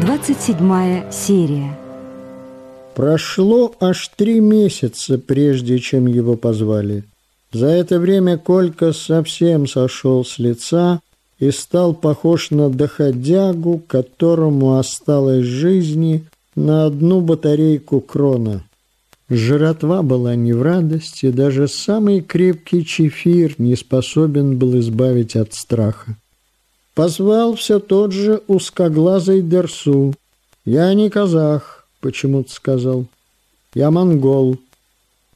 27 серия. Прошло аж три месяца, прежде чем его позвали. За это время Колька совсем сошел с лица и стал похож на доходягу, которому осталось жизни на одну батарейку крона. Жратва была не в радости, даже самый крепкий чефир не способен был избавить от страха. Позвал все тот же узкоглазый Дерсу. «Я не казах», — почему-то сказал. «Я монгол».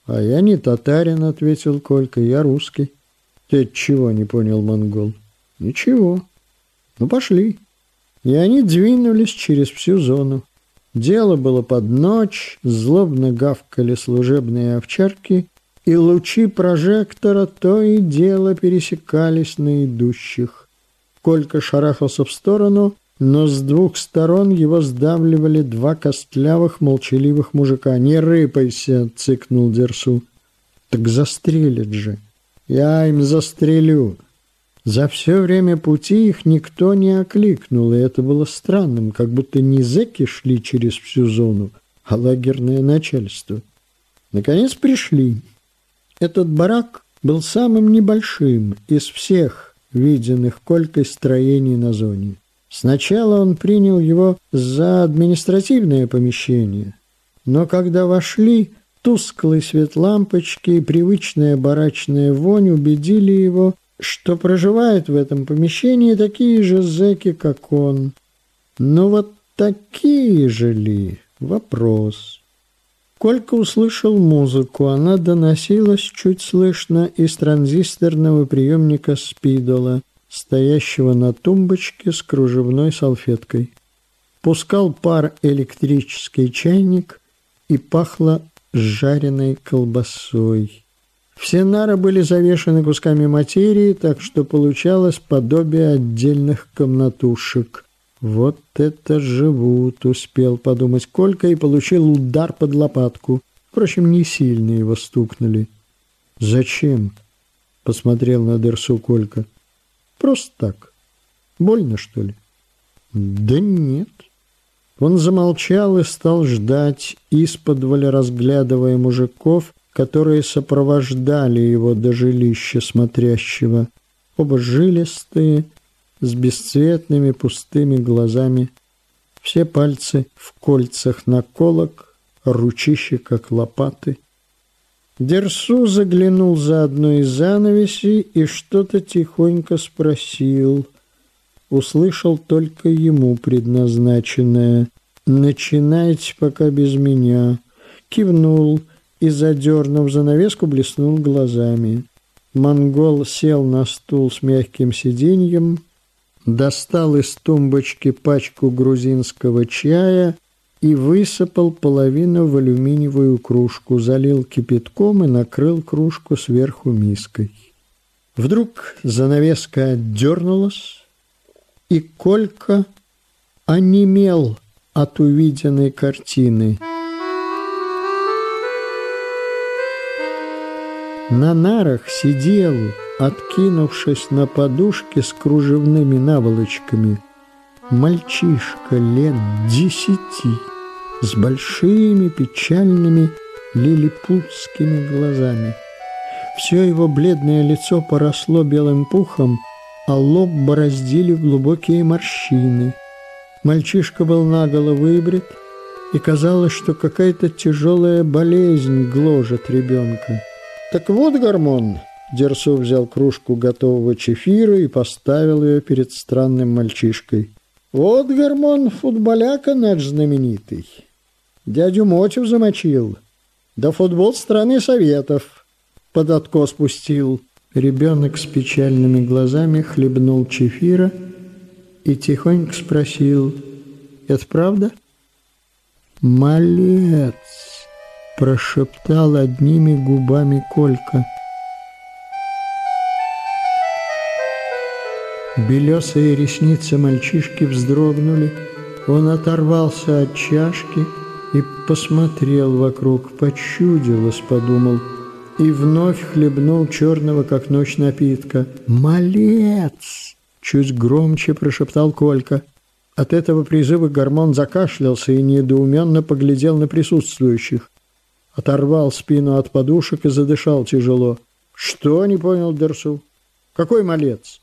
«А я не татарин», — ответил Колька, — «я русский». «Ты чего?» — не понял монгол. «Ничего. Ну, пошли». И они двинулись через всю зону. Дело было под ночь, злобно гавкали служебные овчарки, и лучи прожектора то и дело пересекались на идущих. Колька шарахался в сторону, но с двух сторон его сдавливали два костлявых молчаливых мужика. «Не рыпайся!» — цыкнул Дерсу. «Так застрелят же!» «Я им застрелю!» За все время пути их никто не окликнул, и это было странным, как будто не зэки шли через всю зону, а лагерное начальство. Наконец пришли. Этот барак был самым небольшим из всех, виденных Колькой строений на зоне. Сначала он принял его за административное помещение, но когда вошли, тусклый свет лампочки и привычная барачная вонь убедили его, что проживают в этом помещении такие же зэки, как он. Но вот такие же ли? Вопрос. Колька услышал музыку. Она доносилась чуть слышно из транзисторного приемника спидола, стоящего на тумбочке с кружевной салфеткой. Пускал пар электрический чайник и пахло жареной колбасой. Все нары были завешаны кусками материи, так что получалось подобие отдельных комнатушек. «Вот это живут!» — успел подумать Колька и получил удар под лопатку. Впрочем, не сильно его стукнули. «Зачем?» — посмотрел на Дерсу Колька. «Просто так. Больно, что ли?» «Да нет». Он замолчал и стал ждать, из-под разглядывая мужиков, которые сопровождали его до жилища смотрящего. Оба жилистые, с бесцветными пустыми глазами, все пальцы в кольцах наколок, ручище как лопаты. Дерсу заглянул за одну из занавесей и что-то тихонько спросил. Услышал только ему предназначенное «Начинайте пока без меня». Кивнул и, задернув занавеску, блеснул глазами. Монгол сел на стул с мягким сиденьем, достал из тумбочки пачку грузинского чая и высыпал половину в алюминиевую кружку, залил кипятком и накрыл кружку сверху миской. Вдруг занавеска отдернулась, и Колька онемел от увиденной картины. На нарах сидел откинувшись на подушке с кружевными наволочками, мальчишка лет десяти с большими печальными лилипутскими глазами. Все его бледное лицо поросло белым пухом, а лоб бороздили глубокие морщины. Мальчишка был наголо выбрит, и казалось, что какая-то тяжелая болезнь гложет ребенка. «Так вот, Гормон, Дерсу взял кружку готового чефира и поставил ее перед странным мальчишкой. «Вот гормон футболяка наш знаменитый. Дядю Мотю замочил. Да футбол страны Советов под откос спустил». Ребенок с печальными глазами хлебнул чефира и тихонько спросил, «Это правда?» «Малец!» – прошептал одними губами Колька – Белесые ресницы мальчишки вздрогнули. Он оторвался от чашки и посмотрел вокруг. Почудилось, подумал, и вновь хлебнул черного, как ночь напитка. «Малец!» — чуть громче прошептал Колька. От этого призыва гормон закашлялся и недоуменно поглядел на присутствующих. Оторвал спину от подушек и задышал тяжело. «Что?» — не понял Дерсу. «Какой малец?»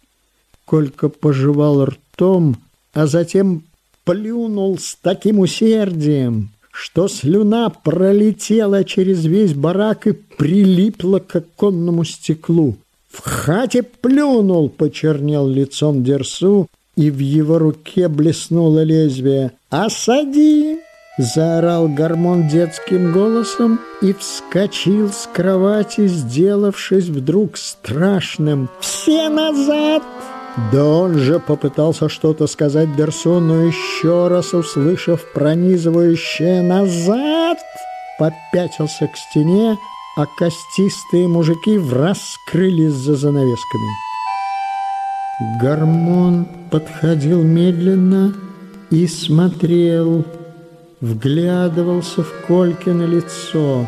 Колька пожевал ртом, а затем плюнул с таким усердием, что слюна пролетела через весь барак и прилипла к оконному стеклу. В хате плюнул, почернел лицом Дерсу, и в его руке блеснуло лезвие. «Осади!» — заорал Гормон детским голосом и вскочил с кровати, сделавшись вдруг страшным. «Все назад!» Да он же попытался что-то сказать Дерсу, но еще раз услышав пронизывающее «назад», попятился к стене, а костистые мужики враз скрылись за занавесками. Гормон подходил медленно и смотрел, вглядывался в Колькино лицо.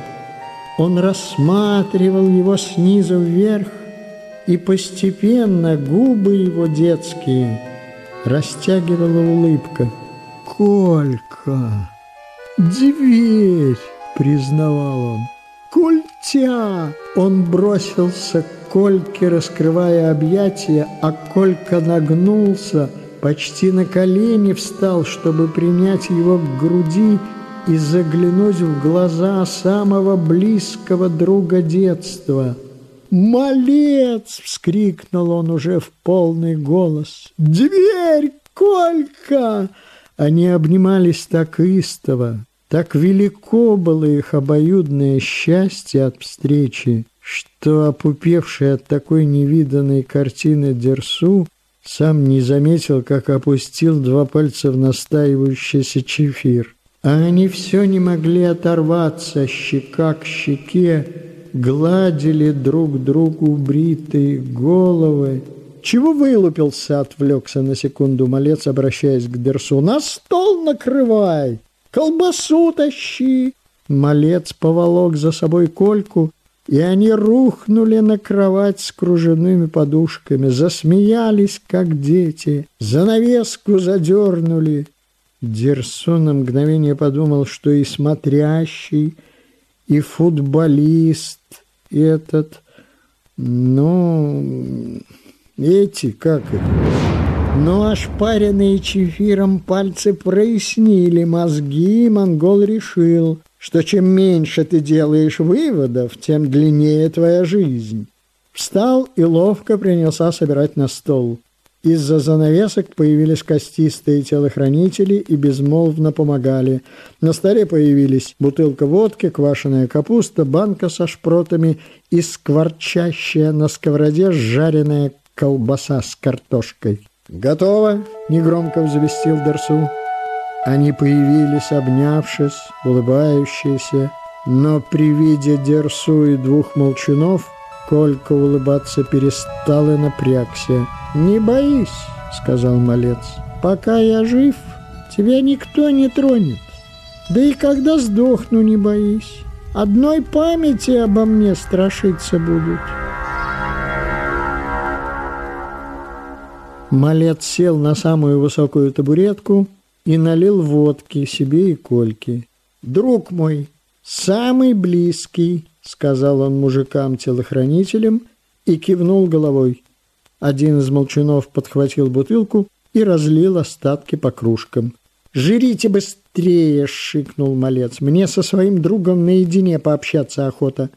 Он рассматривал его снизу вверх, и постепенно губы его детские растягивала улыбка. «Колька! Дверь!» — признавал он. «Культя!» Он бросился к Кольке, раскрывая объятия, а Колька нагнулся, почти на колени встал, чтобы принять его к груди и заглянуть в глаза самого близкого друга детства — «Малец!» — вскрикнул он уже в полный голос. «Дверь, Колька!» Они обнимались так истово, так велико было их обоюдное счастье от встречи, что, опупевший от такой невиданной картины Дерсу, сам не заметил, как опустил два пальца в настаивающийся чефир. А они все не могли оторваться щека к щеке, гладили друг другу бритые головы. «Чего вылупился?» — отвлекся на секунду малец, обращаясь к Дерсу. «На стол накрывай! Колбасу тащи!» Малец поволок за собой Кольку, и они рухнули на кровать с кружевными подушками, засмеялись, как дети, занавеску задернули. Дерсу на мгновение подумал, что и смотрящий, и футболист этот, ну, эти, как это, но ошпаренные чефиром пальцы прояснили мозги, и монгол решил, что чем меньше ты делаешь выводов, тем длиннее твоя жизнь. Встал и ловко принялся собирать на стол. Из-за занавесок появились костистые телохранители и безмолвно помогали. На столе появились бутылка водки, квашеная капуста, банка со шпротами и скворчащая на сковороде жареная колбаса с картошкой. «Готово!» — негромко взвестил Дерсу. Они появились, обнявшись, улыбающиеся, но при виде Дерсу и двух молчунов Колька улыбаться перестал и напрягся. «Не боись», — сказал малец, — «пока я жив, тебя никто не тронет. Да и когда сдохну, не боись. Одной памяти обо мне страшиться будут». Малец сел на самую высокую табуретку и налил водки себе и Кольке. «Друг мой, самый близкий», — сказал он мужикам-телохранителям и кивнул головой. Один из молчунов подхватил бутылку и разлил остатки по кружкам. «Жрите быстрее!» — шикнул малец. «Мне со своим другом наедине пообщаться охота».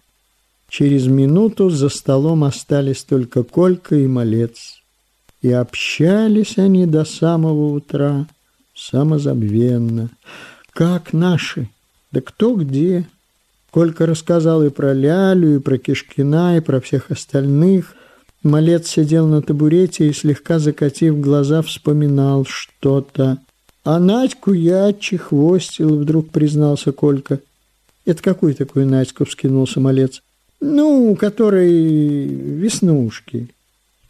Через минуту за столом остались только Колька и малец. И общались они до самого утра, самозабвенно. Как наши? Да кто где? Колька рассказал и про Лялю, и про Кишкина, и про всех остальных. Малец сидел на табурете и, слегка закатив глаза, вспоминал что-то. «А Надьку я чехвостил», — вдруг признался Колька. «Это какой такой Надьку?» — вскинулся малец. «Ну, который веснушки».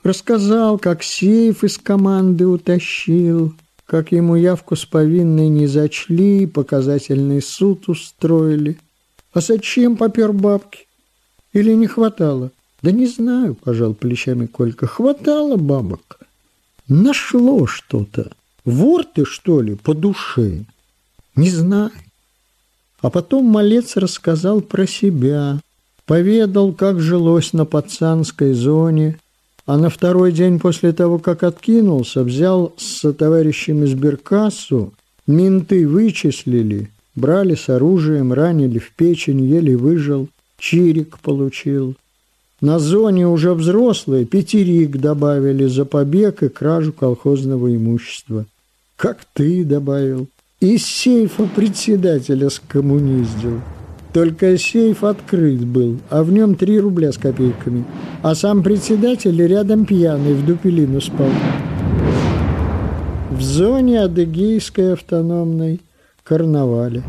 Рассказал, как сейф из команды утащил, как ему явку с повинной не зачли, показательный суд устроили. А зачем попер бабки? Или не хватало? Да не знаю, пожал плечами Колька. Хватало бабок. Нашло что-то. Вор ты, что ли, по душе? Не знаю. А потом малец рассказал про себя, поведал, как жилось на пацанской зоне, а на второй день после того, как откинулся, взял с товарищем из Беркассу, менты вычислили, брали с оружием, ранили в печень, еле выжил, чирик получил. На зоне уже взрослые пятерик добавили за побег и кражу колхозного имущества. Как ты добавил. Из сейфа председателя скоммуниздил. Только сейф открыт был, а в нем три рубля с копейками. А сам председатель рядом пьяный в дупелину спал. В зоне Адыгейской автономной карнавале.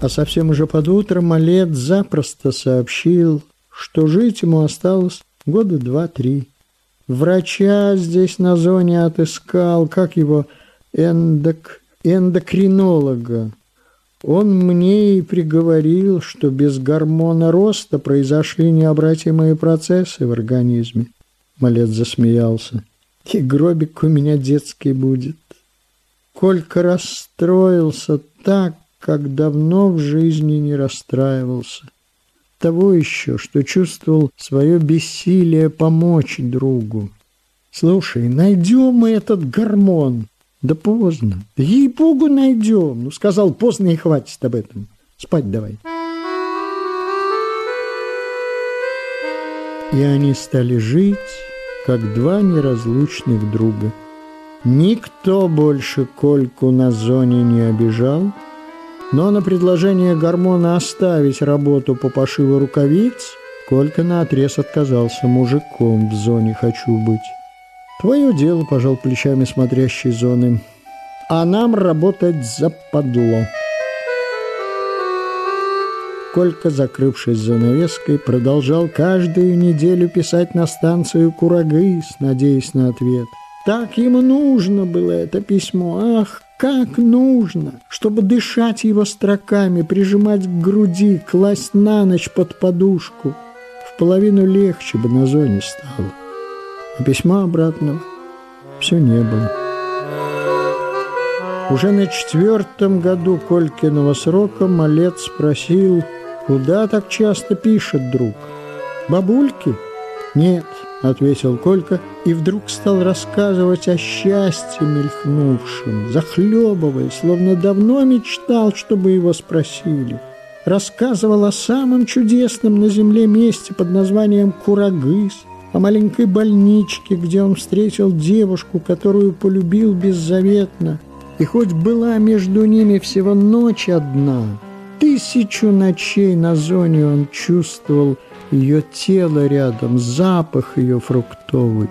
А совсем уже под утро Малет запросто сообщил, что жить ему осталось года два-три. Врача здесь на зоне отыскал, как его эндок... эндокринолога. Он мне и приговорил, что без гормона роста произошли необратимые процессы в организме. Малец засмеялся. И гробик у меня детский будет. Колька расстроился так, как давно в жизни не расстраивался. Того еще, что чувствовал свое бессилие помочь другу. Слушай, найдем мы этот гормон. Да поздно. Ей-богу, найдем. Ну, сказал, поздно и хватит об этом. Спать давай. И они стали жить, как два неразлучных друга. Никто больше Кольку на зоне не обижал, но на предложение гормона оставить работу по пошиву рукавиц Колька наотрез отказался. Мужиком в зоне хочу быть. Твое дело, пожал плечами смотрящей зоны. А нам работать западло. Колька, закрывшись занавеской, продолжал каждую неделю писать на станцию «Курагыс», надеясь на ответ. Так ему нужно было это письмо. Ах, как нужно, чтобы дышать его строками, прижимать к груди, класть на ночь под подушку. В половину легче бы на зоне стало. А письма обратного все не было. Уже на четвертом году Колькиного срока малец спросил, куда так часто пишет друг? Бабульки? Нет, ответил Колька и вдруг стал рассказывать о счастье мелькнувшем, захлебывая, словно давно мечтал, чтобы его спросили. Рассказывал о самом чудесном на земле месте под названием Курагыс, о маленькой больничке, где он встретил девушку, которую полюбил беззаветно, и хоть была между ними всего ночь одна, тысячу ночей на зоне он чувствовал ее тело рядом, запах ее фруктовый.